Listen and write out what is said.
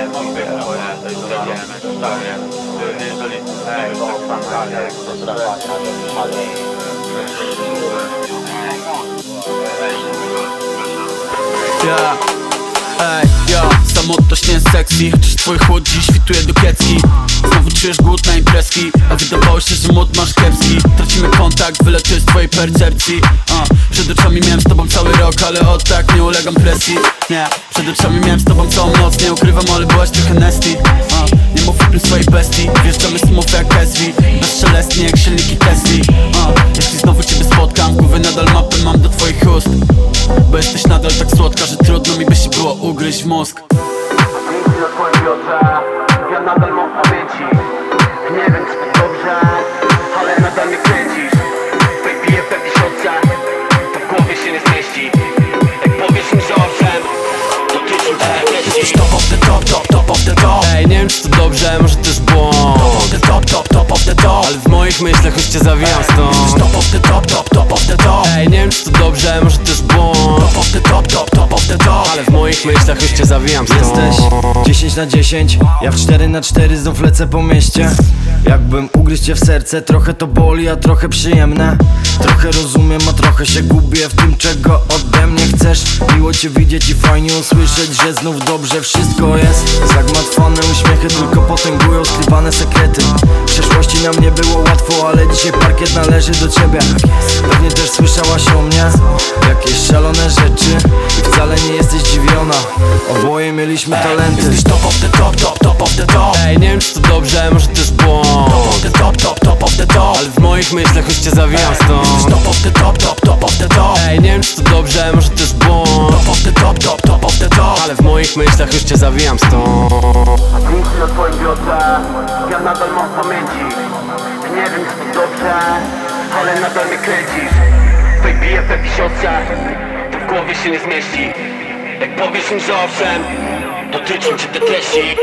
在东北的话，在这边大连，对，在这里，哎，到三大连，bisa. Samotność nie jest sexy Chociaż twój chłód dziś śwituje do kiecki. Znowu czujesz głód na imprezki A wydawało się, że mód masz kiepski. Tracimy kontakt, wyleczyłeś z twojej percepcji. Uh, Przed oczami miałem z tobą cały rok Ale od tak nie ulegam presji. Nie, przed oczami miałem z tobą całą noc Nie ukrywam, ale byłaś trochę nasty. Uh, Nie mów o swojej bestii Wjeżdżamy smooth jak SW Bezszelestnie jak silniki Tesli. Uh, Jeśli znowu ciebie spotkam Głowy nadal mapę mam do twoich ust. Bo jesteś nadal tak słodka, że trudno mi by się było ugryźć w mózg Ja nadal mam pamięci. Nie wiem czy to dobrze Ale nadal mnie kręcisz. Baby je w tysiące To w głowie się nie zmieści. Jak powiesz mi, że owszem To ty te Jesteś top of the top, top, top of the top. Ej, nie wiem czy to dobrze, może to jest błąd. Top of the top, top, top of the top. Ale w moich myślach już cię zawijam stąd. Top of the top, top, top of the top. Ej, nie wiem czy to dobrze, może to jest moich myślach już cię zawijam stąd. Jesteś 10 na 10, ja w 4 na 4 znów lecę po mieście. Jakbym ugryźć cię w serce, trochę to boli, a trochę przyjemne. Trochę rozumiem, a trochę się gubię w tym czego ode mnie chcesz. Miło cię widzieć i fajnie usłyszeć, że znów dobrze wszystko jest. Zagmatwane uśmiechy tylko potęgują skrywane sekrety. W przeszłości nam nie było łatwo, ale dzisiaj parkiet należy do ciebie. Pewnie też słyszałaś o mnie, jakieś szalone rzeczy I wcale nie jesteś dziwiona, oboje mieliśmy talenty. Jesteś top of the top, top, top of the top. Ej, nie wiem czy to dobrze, może to jest błąd. Top of the top, top, top of the top. Ale w moich myślach już cię zawijam stąd. Top of the top, top, top of the top. Ej, nie wiem czy to dobrze, może to jest błąd. Top of the top, top, top of the top. Ale w moich myślach już cię zawijam stąd. Myśli o twoim biodrze Ja nadal mam pamięci. Nie wiem czy to dobrze Ale nadal mnie kręcisz Baby je w tysiące To w głowie się nie zmieści. Jak powiesz mi, że owszem Dotyczą cię te treści